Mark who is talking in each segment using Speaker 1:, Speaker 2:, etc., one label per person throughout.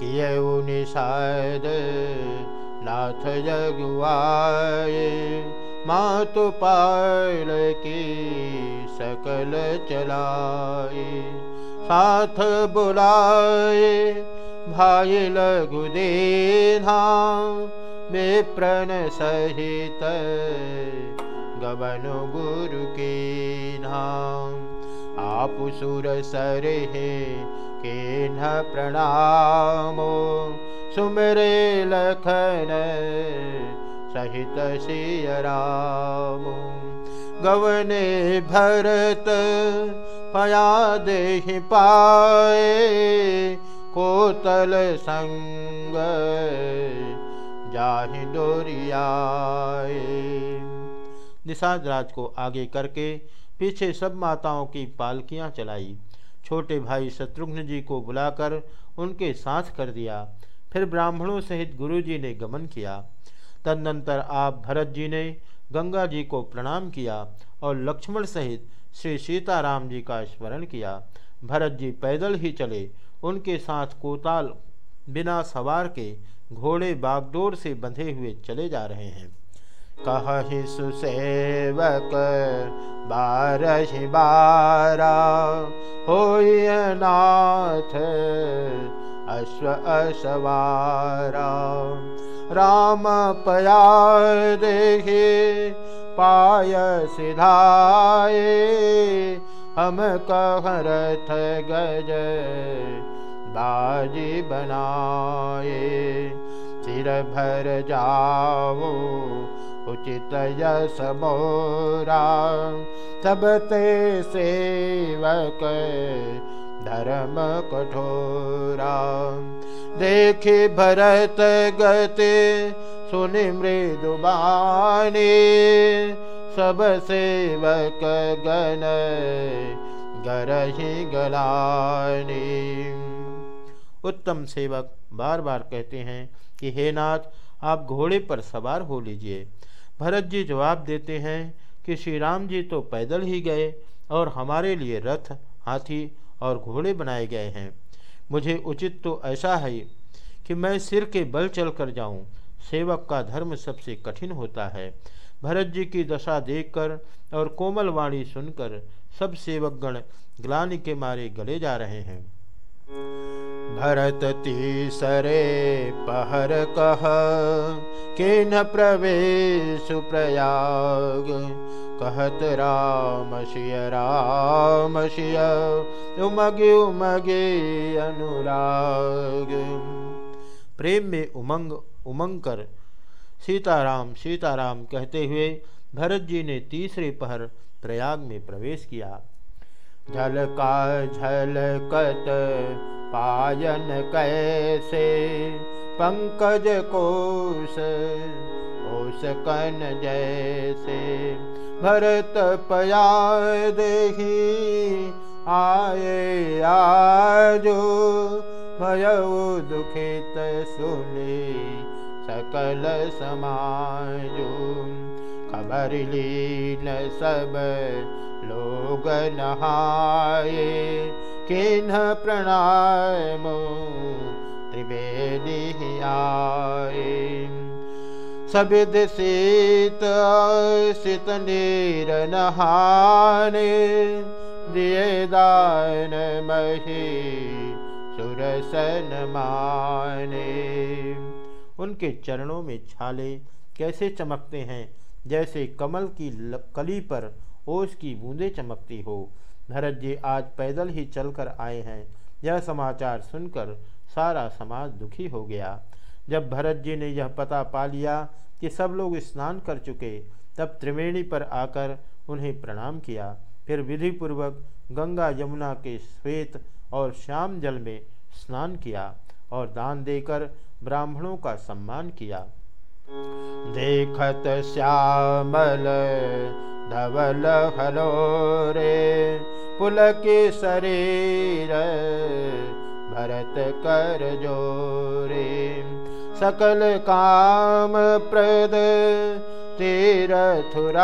Speaker 1: कियऊ निषाद नाथ जगुआए, मातु पाल की सकल चलाए। साथ बुलाए, भाई लघु देना विप्रण सहित गवन गुरु के नाम। आप सुर सर के न प्रणामो। सुमरे लखन सहित सिय राम। गवने भरत पया दे पाए, कोतल संग जाहि डोरियाए। निषाद राज को आगे करके पीछे सब माताओं की पालकियाँ चलाई। छोटे भाई शत्रुघ्न जी को बुलाकर उनके साथ कर दिया। फिर ब्राह्मणों सहित गुरु जी ने गमन किया। तदनंतर आप भरत जी ने गंगा जी को प्रणाम किया और लक्ष्मण सहित श्री सीताराम जी का स्मरण किया। भरत जी पैदल ही चले। उनके साथ कोताल बिना सवार के घोड़े बागडोर से बंधे हुए चले जा रहे हैं। कहि सुसेवक बारहि बारा। हो नाथ अश्व असवारा। राम पया देहे पाय सिधाए हम कह रथ गज बाजी बनाए सिर भर जाओ उचित यश मोरा सबते सेवक धर्म कठोरा देखे भरत गते, सुनि मृदुबानी सब सेवक गण गरही गलानी। उत्तम सेवक बार बार कहते हैं कि हे नाथ आप घोड़े पर सवार हो लीजिए। भरत जी जवाब देते हैं कि श्री राम जी तो पैदल ही गए और हमारे लिए रथ, हाथी और घोड़े बनाए गए हैं। मुझे उचित तो ऐसा है कि मैं सिर के बल चल कर जाऊँ। सेवक का धर्म सबसे कठिन होता है। भरत जी की दशा देखकर और कोमल वाणी सुनकर सब सेवकगण ग्लानि के मारे गले जा रहे हैं। भरत तीसरे पहर कह, किन प्रवेश प्रयाग? कहत राम, शिय राम, शिय, उमगे उमगे अनुराग। प्रेम में उमंग उमंग कर सीताराम सीताराम कहते हुए भरत जी ने तीसरे पहर प्रयाग में प्रवेश किया। झल का झलकत पायन कैसे? पंकज कोश ओस कन जैसे। भरत पया देही, आए आजो भय दुखित सुने सकल समाजो। खबर लीन सब लोग नहाए किन्ह प्रणाम त्रिवेणी आए। सबिद शीत शीत नीर नहाने, दिए दान मही सुरसन माने। उनके चरणों में छाले कैसे चमकते हैं? जैसे कमल की कली पर ओस की बूंदें चमकती हो भरत जी आज पैदल ही चलकर आए हैं। यह समाचार सुनकर सारा समाज दुखी हो गया। जब भरत जी ने यह पता पा लिया कि सब लोग स्नान कर चुके, तब त्रिवेणी पर आकर उन्हें प्रणाम किया। फिर विधिपूर्वक गंगा यमुना के श्वेत और श्याम जल में स्नान किया और दान देकर ब्राह्मणों का सम्मान किया। देखत श्यामल, धवल हलो रे। पुलके शरीर भरत कर जोरे। सकल काम प्रद तीरथुराओ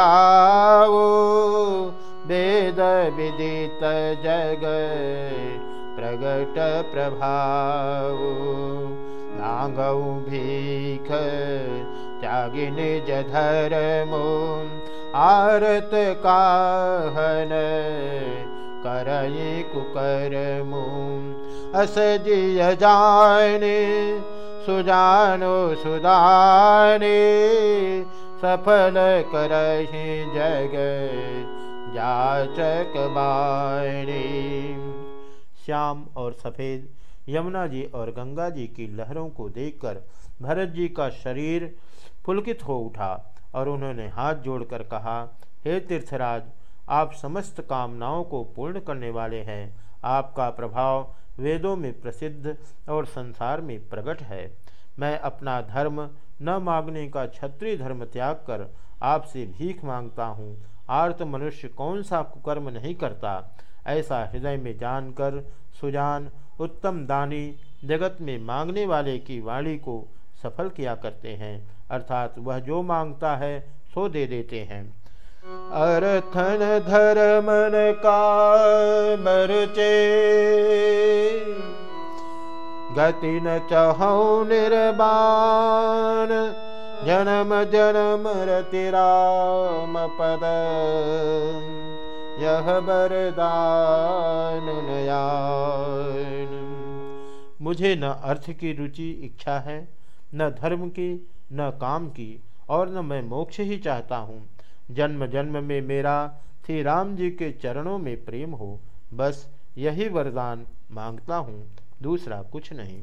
Speaker 1: वेद विदित जग प्रगट प्रभाव। नागऊ भीख त्यागी निज धर्म आरत काहन करई कुकर्मु। अस जिय जाने सुजानो सुदाने, सफल करहि जग जाचक बाणी। श्याम और सफ़ेद, यमुना जी और गंगा जी की लहरों को देखकर भरत जी का शरीर पुलकित हो उठा और उन्होंने हाथ जोड़कर कहा, हे तीर्थराज आप समस्त कामनाओं को पूर्ण करने वाले हैं। आपका प्रभाव वेदों में प्रसिद्ध और संसार में प्रकट है। मैं अपना धर्म न मांगने का क्षत्रिय धर्म त्याग कर आपसे भीख माँगता हूँ। आर्त मनुष्य कौन सा कुकर्म नहीं करता? ऐसा हृदय में जानकर सुजान उत्तम दानी जगत में मांगने वाले की वाणी को सफल किया करते हैं। अर्थात वह जो माँगता है, सो दे देते हैं। अर्थन धर्मन का मरचे। गति न चहु निर्बाण, जन्म जन्म रति राम पद। यह बरदान मुझे न अर्थ की रुचि इच्छा है, न धर्म की, न काम की, और न मैं मोक्ष ही चाहता हूँ। जन्म जन्म में मेरा, श्री राम जी के चरणों में प्रेम हो, बस यही वरदान माँगता हूँ, दूसरा कुछ नहीं।